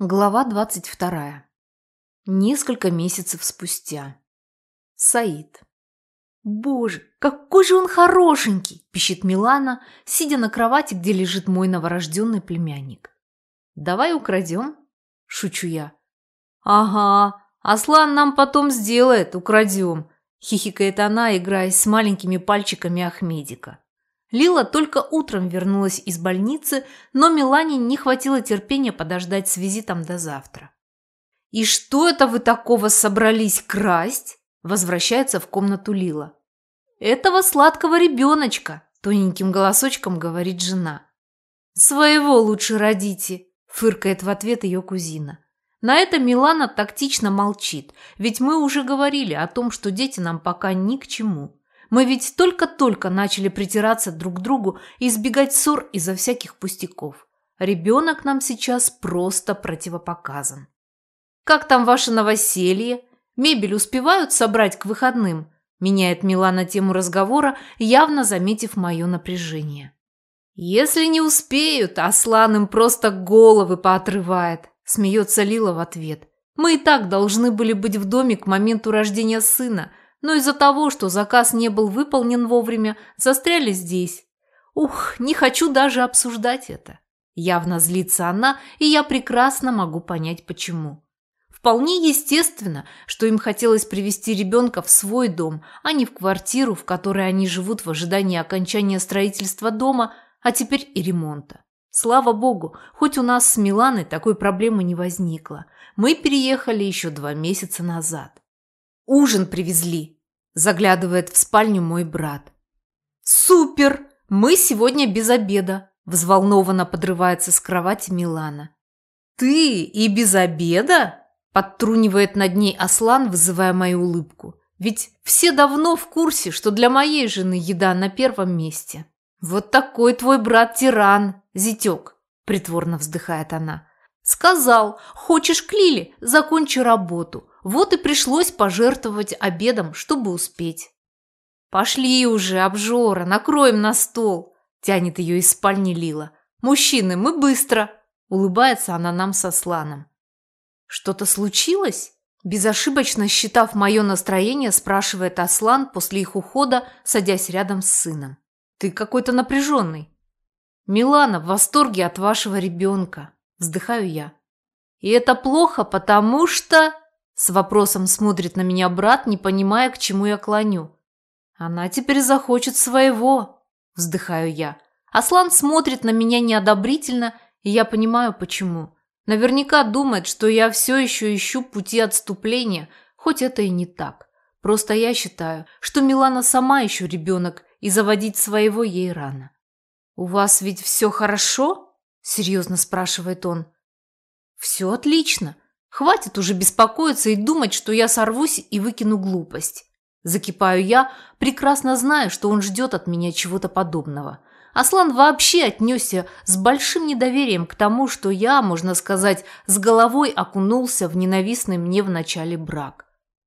Глава 22. Несколько месяцев спустя. Саид. «Боже, какой же он хорошенький!» – пищит Милана, сидя на кровати, где лежит мой новорожденный племянник. «Давай украдем?» – шучу я. «Ага, Аслан нам потом сделает, украдем!» – хихикает она, играясь с маленькими пальчиками Ахмедика. Лила только утром вернулась из больницы, но Милане не хватило терпения подождать с визитом до завтра. «И что это вы такого собрались красть?» Возвращается в комнату Лила. «Этого сладкого ребеночка», – тоненьким голосочком говорит жена. «Своего лучше родите», – фыркает в ответ ее кузина. На это Милана тактично молчит, ведь мы уже говорили о том, что дети нам пока ни к чему. Мы ведь только-только начали притираться друг к другу и избегать ссор из-за всяких пустяков. Ребенок нам сейчас просто противопоказан. «Как там ваше новоселье? Мебель успевают собрать к выходным?» Меняет Милана тему разговора, явно заметив мое напряжение. «Если не успеют, Аслан им просто головы поотрывает», смеется Лила в ответ. «Мы и так должны были быть в доме к моменту рождения сына, но из-за того, что заказ не был выполнен вовремя, застряли здесь. Ух, не хочу даже обсуждать это. Явно злится она, и я прекрасно могу понять, почему. Вполне естественно, что им хотелось привести ребенка в свой дом, а не в квартиру, в которой они живут в ожидании окончания строительства дома, а теперь и ремонта. Слава богу, хоть у нас с Миланой такой проблемы не возникло. Мы переехали еще два месяца назад. Ужин привезли, заглядывает в спальню мой брат. Супер! Мы сегодня без обеда, взволнованно подрывается с кровати Милана. Ты и без обеда? Подтрунивает над ней Аслан, вызывая мою улыбку. Ведь все давно в курсе, что для моей жены еда на первом месте. Вот такой твой брат-тиран, зятек, притворно вздыхает она. Сказал, хочешь к Лиле, закончи работу. Вот и пришлось пожертвовать обедом, чтобы успеть. «Пошли уже, обжора, накроем на стол!» – тянет ее из спальни Лила. «Мужчины, мы быстро!» – улыбается она нам со Сланом. «Что-то случилось?» Безошибочно считав мое настроение, спрашивает Аслан после их ухода, садясь рядом с сыном. «Ты какой-то напряженный». «Милана в восторге от вашего ребенка», – вздыхаю я. «И это плохо, потому что...» С вопросом смотрит на меня брат, не понимая, к чему я клоню. «Она теперь захочет своего», – вздыхаю я. Аслан смотрит на меня неодобрительно, и я понимаю, почему. Наверняка думает, что я все еще ищу пути отступления, хоть это и не так. Просто я считаю, что Милана сама еще ребенок, и заводить своего ей рано. «У вас ведь все хорошо?» – серьезно спрашивает он. «Все отлично. Хватит уже беспокоиться и думать, что я сорвусь и выкину глупость. Закипаю я, прекрасно зная, что он ждет от меня чего-то подобного. Аслан вообще отнесся с большим недоверием к тому, что я, можно сказать, с головой окунулся в ненавистный мне в начале брак.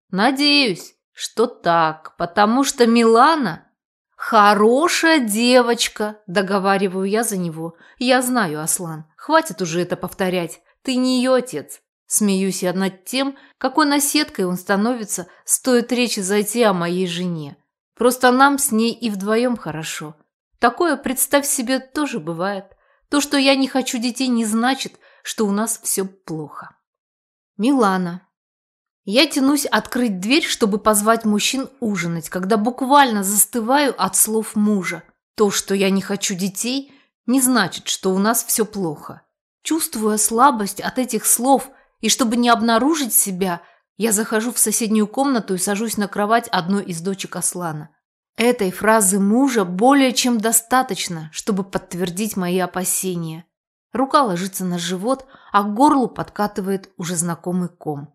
Надеюсь, что так, потому что Милана хорошая девочка, договариваю я за него. Я знаю, Аслан, хватит уже это повторять. Ты не ее отец. Смеюсь я над тем, какой наседкой он становится, стоит речи зайти о моей жене. Просто нам с ней и вдвоем хорошо. Такое, представь себе, тоже бывает. То, что я не хочу детей, не значит, что у нас все плохо. Милана. Я тянусь открыть дверь, чтобы позвать мужчин ужинать, когда буквально застываю от слов мужа. То, что я не хочу детей, не значит, что у нас все плохо. Чувствуя слабость от этих слов – и чтобы не обнаружить себя, я захожу в соседнюю комнату и сажусь на кровать одной из дочек Аслана. Этой фразы мужа более чем достаточно, чтобы подтвердить мои опасения. Рука ложится на живот, а к горлу подкатывает уже знакомый ком.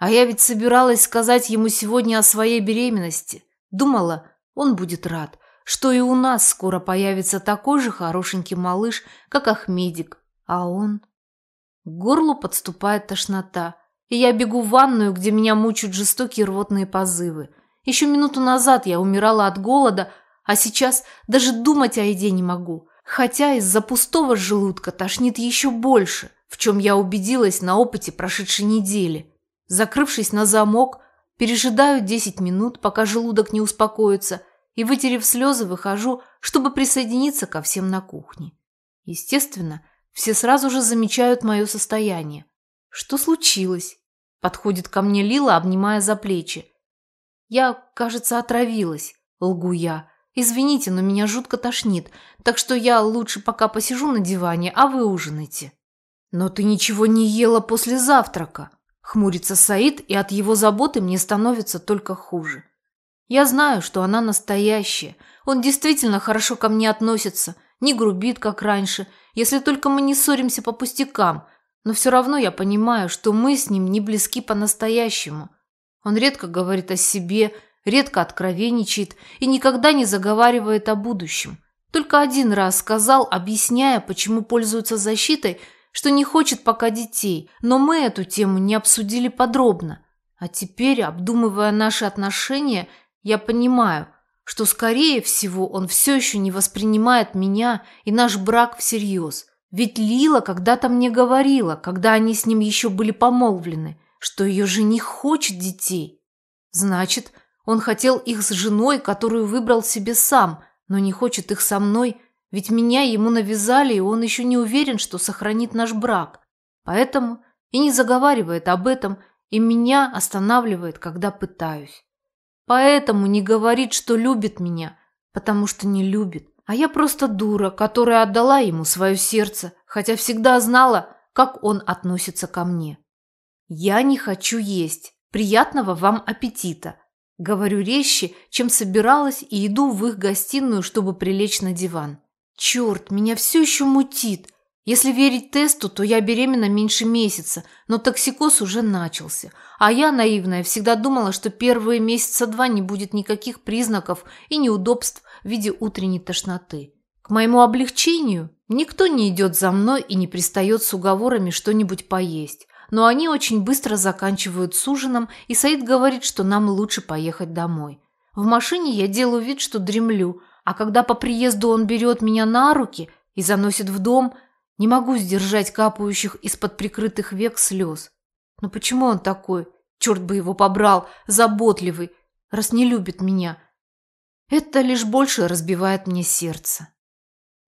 А я ведь собиралась сказать ему сегодня о своей беременности. Думала, он будет рад, что и у нас скоро появится такой же хорошенький малыш, как Ахмедик. А он... К горлу подступает тошнота, и я бегу в ванную, где меня мучают жестокие рвотные позывы. Еще минуту назад я умирала от голода, а сейчас даже думать о еде не могу. Хотя из-за пустого желудка тошнит еще больше. в чем я убедилась на опыте прошедшей недели. Закрывшись на замок, пережидаю 10 минут, пока желудок не успокоится, и, вытерев слезы, выхожу, чтобы присоединиться ко всем на кухне. Естественно, все сразу же замечают мое состояние. Что случилось? Подходит ко мне Лила, обнимая за плечи. Я, кажется, отравилась, лгу я. Извините, но меня жутко тошнит, так что я лучше пока посижу на диване, а вы ужинайте. Но ты ничего не ела после завтрака. Хмурится Саид, и от его заботы мне становится только хуже. Я знаю, что она настоящая. Он действительно хорошо ко мне относится, не грубит, как раньше, если только мы не ссоримся по пустякам. Но все равно я понимаю, что мы с ним не близки по-настоящему. Он редко говорит о себе, редко откровенничает и никогда не заговаривает о будущем. Только один раз сказал, объясняя, почему пользуется защитой, что не хочет пока детей, но мы эту тему не обсудили подробно. А теперь, обдумывая наши отношения, я понимаю, что, скорее всего, он все еще не воспринимает меня и наш брак всерьез. Ведь Лила когда-то мне говорила, когда они с ним еще были помолвлены, что ее жених хочет детей. Значит, он хотел их с женой, которую выбрал себе сам, но не хочет их со мной, ведь меня ему навязали, и он еще не уверен, что сохранит наш брак. Поэтому и не заговаривает об этом, и меня останавливает, когда пытаюсь. Поэтому не говорит, что любит меня, потому что не любит. А я просто дура, которая отдала ему свое сердце, хотя всегда знала, как он относится ко мне. Я не хочу есть. Приятного вам аппетита. Говорю резче, чем собиралась, и иду в их гостиную, чтобы прилечь на диван. Черт, меня все еще мутит. Если верить тесту, то я беременна меньше месяца, но токсикоз уже начался. А я, наивная, всегда думала, что первые месяца два не будет никаких признаков и неудобств в виде утренней тошноты. К моему облегчению никто не идет за мной и не пристает с уговорами что-нибудь поесть но они очень быстро заканчивают с ужином, и Саид говорит, что нам лучше поехать домой. В машине я делаю вид, что дремлю, а когда по приезду он берет меня на руки и заносит в дом, не могу сдержать капающих из-под прикрытых век слез. Но почему он такой? Черт бы его побрал, заботливый, раз не любит меня. Это лишь больше разбивает мне сердце.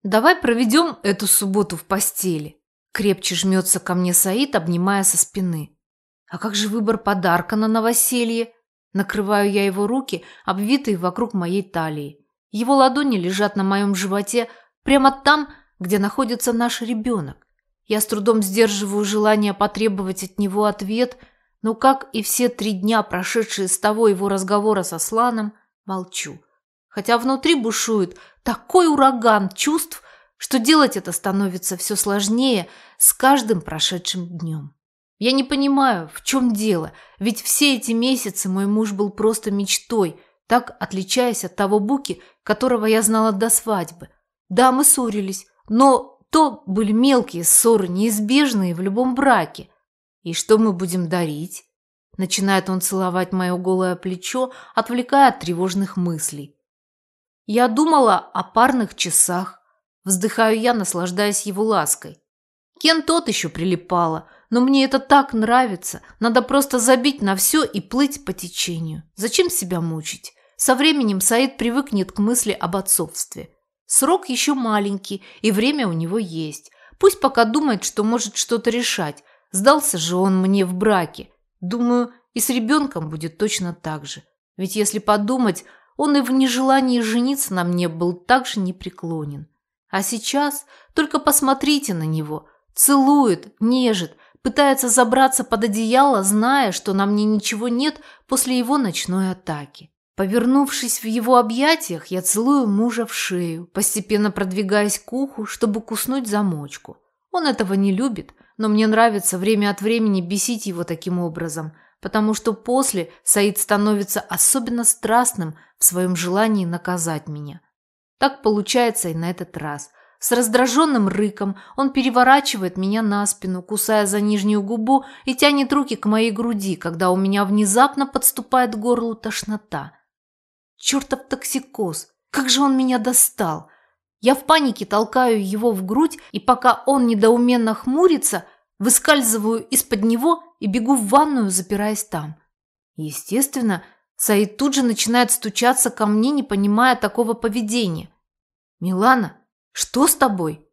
Давай проведем эту субботу в постели. Крепче жмется ко мне Саид, обнимая со спины. А как же выбор подарка на новоселье? Накрываю я его руки, обвитые вокруг моей талии. Его ладони лежат на моем животе, прямо там, где находится наш ребенок. Я с трудом сдерживаю желание потребовать от него ответ, но, как и все три дня, прошедшие с того его разговора со Сланом, молчу. Хотя внутри бушует такой ураган чувств, что делать это становится все сложнее с каждым прошедшим днем. Я не понимаю, в чем дело, ведь все эти месяцы мой муж был просто мечтой, так отличаясь от того Буки, которого я знала до свадьбы. Да, мы ссорились, но то были мелкие ссоры, неизбежные в любом браке. И что мы будем дарить? Начинает он целовать мое голое плечо, отвлекая от тревожных мыслей. Я думала о парных часах, Вздыхаю я, наслаждаясь его лаской. Кен тот еще прилипала, но мне это так нравится. Надо просто забить на все и плыть по течению. Зачем себя мучить? Со временем Саид привыкнет к мысли об отцовстве. Срок еще маленький, и время у него есть. Пусть пока думает, что может что-то решать. Сдался же он мне в браке. Думаю, и с ребенком будет точно так же. Ведь если подумать, он и в нежелании жениться на мне был также непреклонен. А сейчас только посмотрите на него. Целует, нежит, пытается забраться под одеяло, зная, что на мне ничего нет после его ночной атаки. Повернувшись в его объятиях, я целую мужа в шею, постепенно продвигаясь к уху, чтобы куснуть замочку. Он этого не любит, но мне нравится время от времени бесить его таким образом, потому что после Саид становится особенно страстным в своем желании наказать меня. Так получается и на этот раз. С раздраженным рыком он переворачивает меня на спину, кусая за нижнюю губу и тянет руки к моей груди, когда у меня внезапно подступает к горлу тошнота. Чертов токсикоз! Как же он меня достал! Я в панике толкаю его в грудь, и пока он недоуменно хмурится, выскальзываю из-под него и бегу в ванную, запираясь там. Естественно, Саид тут же начинает стучаться ко мне, не понимая такого поведения. «Милана, что с тобой?»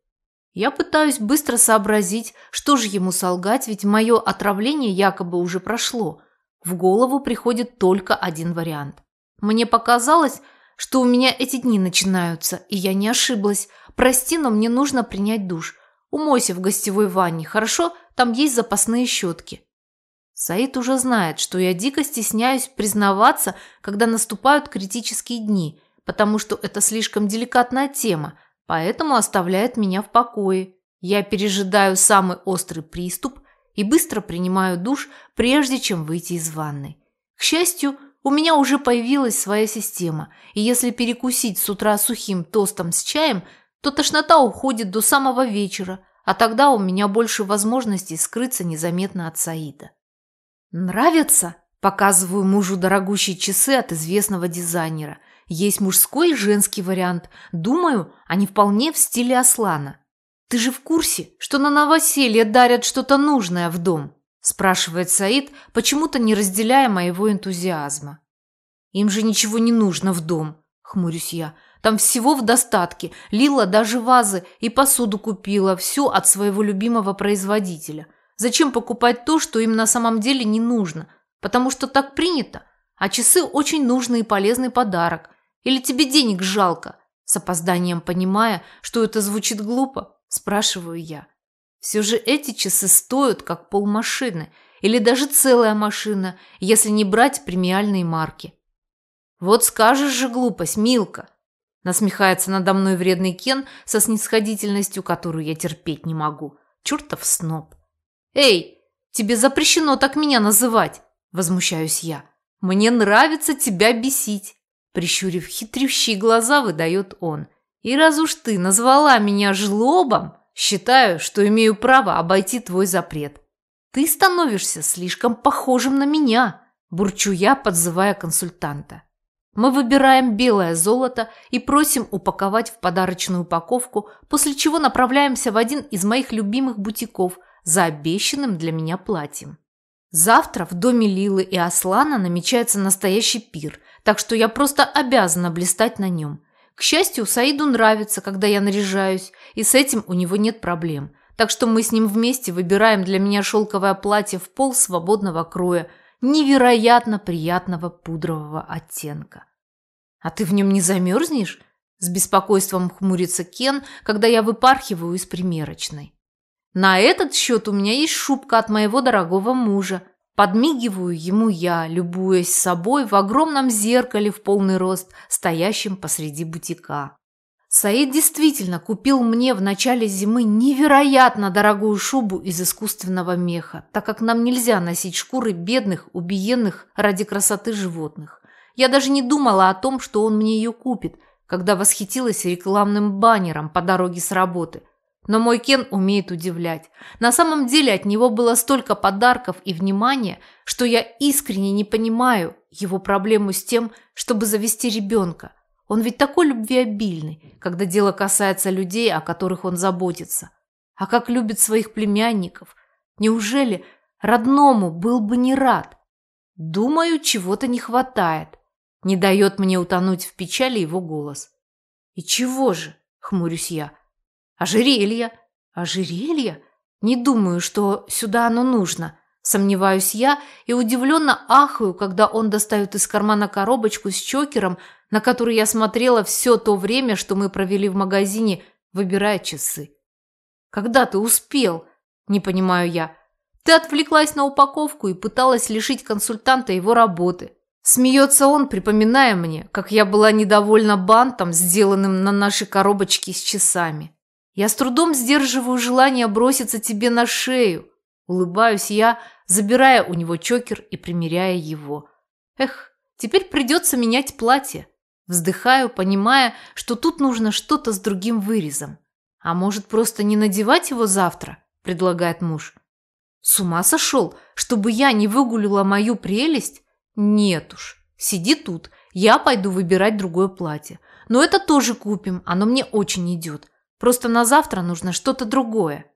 Я пытаюсь быстро сообразить, что же ему солгать, ведь мое отравление якобы уже прошло. В голову приходит только один вариант. Мне показалось, что у меня эти дни начинаются, и я не ошиблась. Прости, но мне нужно принять душ. Умойся в гостевой ванне, хорошо? Там есть запасные щетки. Саид уже знает, что я дико стесняюсь признаваться, когда наступают критические дни, потому что это слишком деликатная тема, поэтому оставляет меня в покое. Я пережидаю самый острый приступ и быстро принимаю душ, прежде чем выйти из ванной. К счастью, у меня уже появилась своя система, и если перекусить с утра сухим тостом с чаем, то тошнота уходит до самого вечера, а тогда у меня больше возможностей скрыться незаметно от Саида. «Нравятся?» – показываю мужу дорогущие часы от известного дизайнера. Есть мужской и женский вариант. Думаю, они вполне в стиле Аслана. «Ты же в курсе, что на новоселье дарят что-то нужное в дом?» – спрашивает Саид, почему-то не разделяя моего энтузиазма. «Им же ничего не нужно в дом», – хмурюсь я. «Там всего в достатке. Лила даже вазы и посуду купила, все от своего любимого производителя. Зачем покупать то, что им на самом деле не нужно? Потому что так принято. А часы очень нужный и полезный подарок. Или тебе денег жалко?» С опозданием понимая, что это звучит глупо, спрашиваю я. Все же эти часы стоят как полмашины или даже целая машина, если не брать премиальные марки. Вот скажешь же глупость, Милка. Насмехается надо мной вредный Кен со снисходительностью, которую я терпеть не могу. Чертов сноб. Эй, тебе запрещено так меня называть, возмущаюсь я. Мне нравится тебя бесить. Прищурив хитрющие глаза, выдает он. И раз уж ты назвала меня жлобом, Считаю, что имею право обойти твой запрет. Ты становишься слишком похожим на меня, бурчу я, подзывая консультанта. Мы выбираем белое золото и просим упаковать в подарочную упаковку, после чего направляемся в один из моих любимых бутиков за обещанным для меня платьем. Завтра в доме Лилы и Аслана намечается настоящий пир, так что я просто обязана блистать на нем – к счастью, Саиду нравится, когда я наряжаюсь, и с этим у него нет проблем. Так что мы с ним вместе выбираем для меня шелковое платье в пол свободного кроя, невероятно приятного пудрового оттенка. «А ты в нем не замерзнешь?» С беспокойством хмурится Кен, когда я выпархиваю из примерочной. На этот счет у меня есть шубка от моего дорогого мужа, Подмигиваю ему я, любуясь собой в огромном зеркале в полный рост, стоящем посреди бутика. Саид действительно купил мне в начале зимы невероятно дорогую шубу из искусственного меха, так как нам нельзя носить шкуры бедных, убиенных ради красоты животных. Я даже не думала о том, что он мне ее купит, когда восхитилась рекламным баннером по дороге с работы. Но мой Кен умеет удивлять. На самом деле от него было столько подарков и внимания, что я искренне не понимаю его проблему с тем, чтобы завести ребенка. Он ведь такой любвеобильный, когда дело касается людей, о которых он заботится. А как любит своих племянников. Неужели родному был бы не рад? Думаю, чего-то не хватает. Не дает мне утонуть в печали его голос. И чего же, хмурюсь я, Ожерелье. Ожерелье? Не думаю, что сюда оно нужно. Сомневаюсь я и удивленно ахаю, когда он достает из кармана коробочку с чокером, на который я смотрела все то время, что мы провели в магазине, выбирая часы. «Когда ты успел?» – не понимаю я. «Ты отвлеклась на упаковку и пыталась лишить консультанта его работы». Смеется он, припоминая мне, как я была недовольна бантом, сделанным на нашей коробочке с часами. Я с трудом сдерживаю желание броситься тебе на шею. Улыбаюсь я, забирая у него чокер и примеряя его. Эх, теперь придется менять платье. Вздыхаю, понимая, что тут нужно что-то с другим вырезом. А может, просто не надевать его завтра, предлагает муж. С ума сошел, чтобы я не выгулила мою прелесть? Нет уж, сиди тут, я пойду выбирать другое платье. Но это тоже купим, оно мне очень идет. Просто на завтра нужно что-то другое.